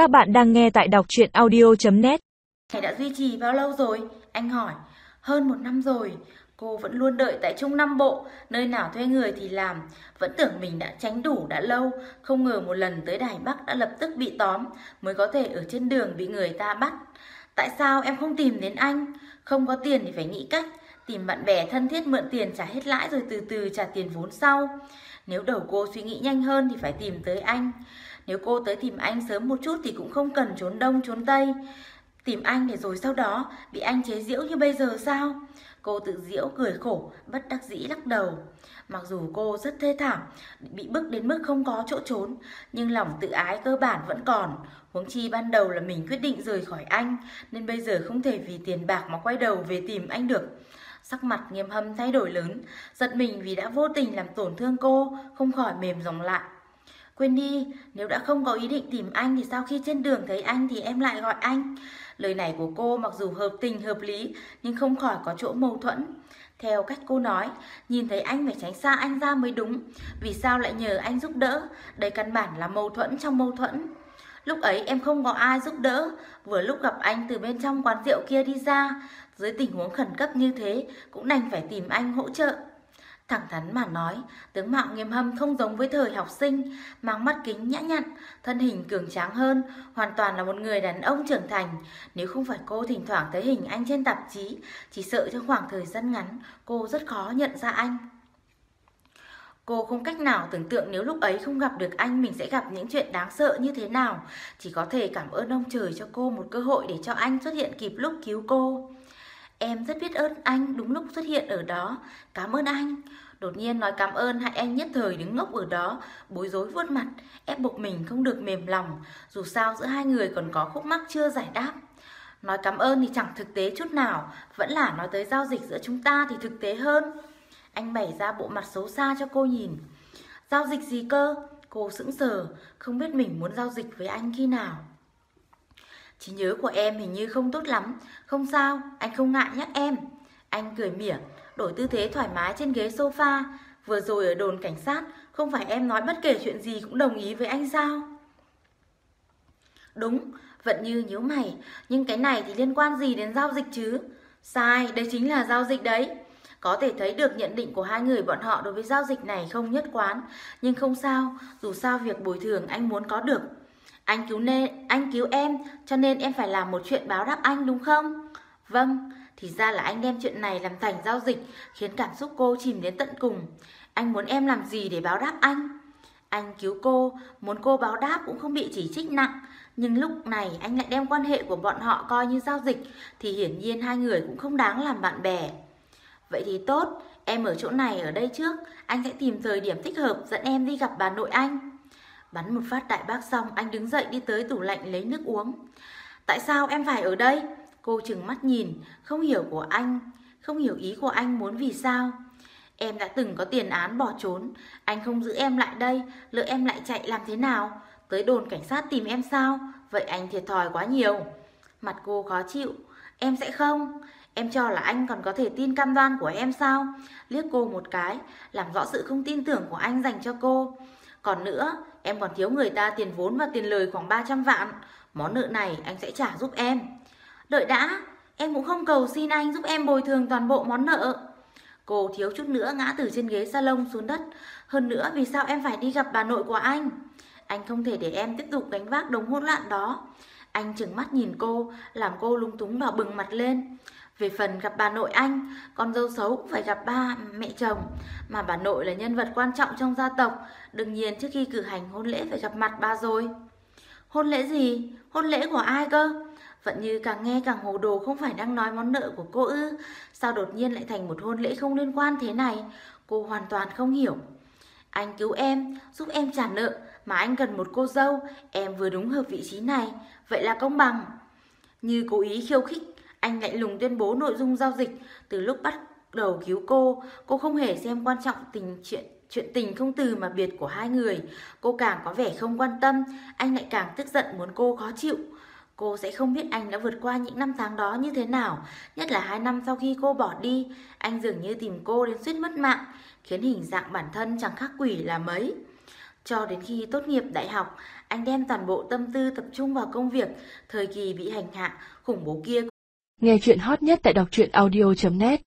Các bạn đang nghe tại đọc chuyện audio.net Thầy đã duy trì bao lâu rồi? Anh hỏi. Hơn một năm rồi. Cô vẫn luôn đợi tại Trung Nam Bộ, nơi nào thuê người thì làm. Vẫn tưởng mình đã tránh đủ đã lâu, không ngờ một lần tới Đài Bắc đã lập tức bị tóm, mới có thể ở trên đường bị người ta bắt. Tại sao em không tìm đến anh? Không có tiền thì phải nghĩ cách, tìm bạn bè thân thiết mượn tiền trả hết lãi rồi từ từ trả tiền vốn sau. Nếu đầu cô suy nghĩ nhanh hơn thì phải tìm tới anh. Nếu cô tới tìm anh sớm một chút thì cũng không cần trốn đông trốn tây. Tìm anh để rồi sau đó bị anh chế giễu như bây giờ sao? Cô tự giễu cười khổ, bất đắc dĩ lắc đầu. Mặc dù cô rất thê thảm, bị bức đến mức không có chỗ trốn, nhưng lòng tự ái cơ bản vẫn còn. Huống chi ban đầu là mình quyết định rời khỏi anh, nên bây giờ không thể vì tiền bạc mà quay đầu về tìm anh được. Sắc mặt nghiêm hâm thay đổi lớn, giật mình vì đã vô tình làm tổn thương cô, không khỏi mềm lòng lại. Quên đi, nếu đã không có ý định tìm anh thì sau khi trên đường thấy anh thì em lại gọi anh. Lời này của cô mặc dù hợp tình hợp lý nhưng không khỏi có chỗ mâu thuẫn. Theo cách cô nói, nhìn thấy anh phải tránh xa anh ra mới đúng. Vì sao lại nhờ anh giúp đỡ? Đây căn bản là mâu thuẫn trong mâu thuẫn. Lúc ấy em không có ai giúp đỡ, vừa lúc gặp anh từ bên trong quán rượu kia đi ra. Dưới tình huống khẩn cấp như thế, cũng đành phải tìm anh hỗ trợ. Thẳng thắn mà nói, tướng mạo nghiêm hâm không giống với thời học sinh, mang mắt kính nhã nhặn, thân hình cường tráng hơn, hoàn toàn là một người đàn ông trưởng thành. Nếu không phải cô thỉnh thoảng thấy hình anh trên tạp chí, chỉ sợ trong khoảng thời gian ngắn, cô rất khó nhận ra anh. Cô không cách nào tưởng tượng nếu lúc ấy không gặp được anh mình sẽ gặp những chuyện đáng sợ như thế nào. Chỉ có thể cảm ơn ông trời cho cô một cơ hội để cho anh xuất hiện kịp lúc cứu cô. Em rất biết ơn anh đúng lúc xuất hiện ở đó. Cảm ơn anh. Đột nhiên nói cảm ơn hại anh nhất thời đứng ngốc ở đó, bối rối vuốt mặt, ép buộc mình không được mềm lòng. Dù sao giữa hai người còn có khúc mắc chưa giải đáp. Nói cảm ơn thì chẳng thực tế chút nào, vẫn là nói tới giao dịch giữa chúng ta thì thực tế hơn. Anh bày ra bộ mặt xấu xa cho cô nhìn. Giao dịch gì cơ? Cô sững sờ, không biết mình muốn giao dịch với anh khi nào. Trí nhớ của em hình như không tốt lắm. Không sao, anh không ngại nhắc em. Anh cười mỉa, đổi tư thế thoải mái trên ghế sofa. Vừa rồi ở đồn cảnh sát, không phải em nói bất kể chuyện gì cũng đồng ý với anh sao? Đúng, vẫn như nhíu mày, nhưng cái này thì liên quan gì đến giao dịch chứ? Sai, đây chính là giao dịch đấy. Có thể thấy được nhận định của hai người bọn họ đối với giao dịch này không nhất quán, nhưng không sao, dù sao việc bồi thường anh muốn có được. Anh cứu nên, anh cứu em, cho nên em phải làm một chuyện báo đáp anh đúng không? Vâng, thì ra là anh đem chuyện này làm thành giao dịch, khiến cảm xúc cô chìm đến tận cùng. Anh muốn em làm gì để báo đáp anh? Anh cứu cô, muốn cô báo đáp cũng không bị chỉ trích nặng. Nhưng lúc này anh lại đem quan hệ của bọn họ coi như giao dịch, thì hiển nhiên hai người cũng không đáng làm bạn bè. Vậy thì tốt, em ở chỗ này ở đây trước, anh sẽ tìm thời điểm thích hợp dẫn em đi gặp bà nội anh. Bắn một phát đại bác xong, anh đứng dậy đi tới tủ lạnh lấy nước uống. Tại sao em phải ở đây? Cô chừng mắt nhìn, không hiểu của anh, không hiểu ý của anh muốn vì sao. Em đã từng có tiền án bỏ trốn, anh không giữ em lại đây, lỡ em lại chạy làm thế nào? Tới đồn cảnh sát tìm em sao? Vậy anh thiệt thòi quá nhiều. Mặt cô khó chịu, em sẽ không. Em cho là anh còn có thể tin cam đoan của em sao? Liếc cô một cái, làm rõ sự không tin tưởng của anh dành cho cô. Còn nữa, em còn thiếu người ta tiền vốn và tiền lời khoảng 300 vạn. Món nợ này anh sẽ trả giúp em. Đợi đã, em cũng không cầu xin anh giúp em bồi thường toàn bộ món nợ. Cô thiếu chút nữa ngã từ trên ghế salon xuống đất. Hơn nữa vì sao em phải đi gặp bà nội của anh? Anh không thể để em tiếp tục gánh vác đống hỗn loạn đó. Anh chừng mắt nhìn cô, làm cô lung túng đỏ bừng mặt lên. Về phần gặp bà nội anh, con dâu xấu cũng phải gặp ba mẹ chồng. Mà bà nội là nhân vật quan trọng trong gia tộc. Đương nhiên trước khi cử hành hôn lễ phải gặp mặt ba rồi. Hôn lễ gì? Hôn lễ của ai cơ? Vẫn như càng nghe càng hồ đồ không phải đang nói món nợ của cô ư Sao đột nhiên lại thành một hôn lễ không liên quan thế này Cô hoàn toàn không hiểu Anh cứu em, giúp em trả nợ mà anh cần một cô dâu Em vừa đúng hợp vị trí này Vậy là công bằng. Như cố ý khiêu khích Anh lại lùng tuyên bố nội dung giao dịch. Từ lúc bắt đầu cứu cô Cô không hề xem quan trọng tình chuyện Chuyện tình không từ mà biệt của hai người. Cô càng có vẻ không quan tâm Anh lại càng tức giận muốn cô khó chịu. Cô sẽ không biết anh đã vượt qua những năm tháng đó như thế nào, nhất là hai năm sau khi cô bỏ đi, anh dường như tìm cô đến suýt mất mạng, khiến hình dạng bản thân chẳng khác quỷ là mấy. Cho đến khi tốt nghiệp đại học, anh đem toàn bộ tâm tư tập trung vào công việc, thời kỳ bị hành hạ, khủng bố kia Nghe chuyện hot nhất tại đọc truyện audio.net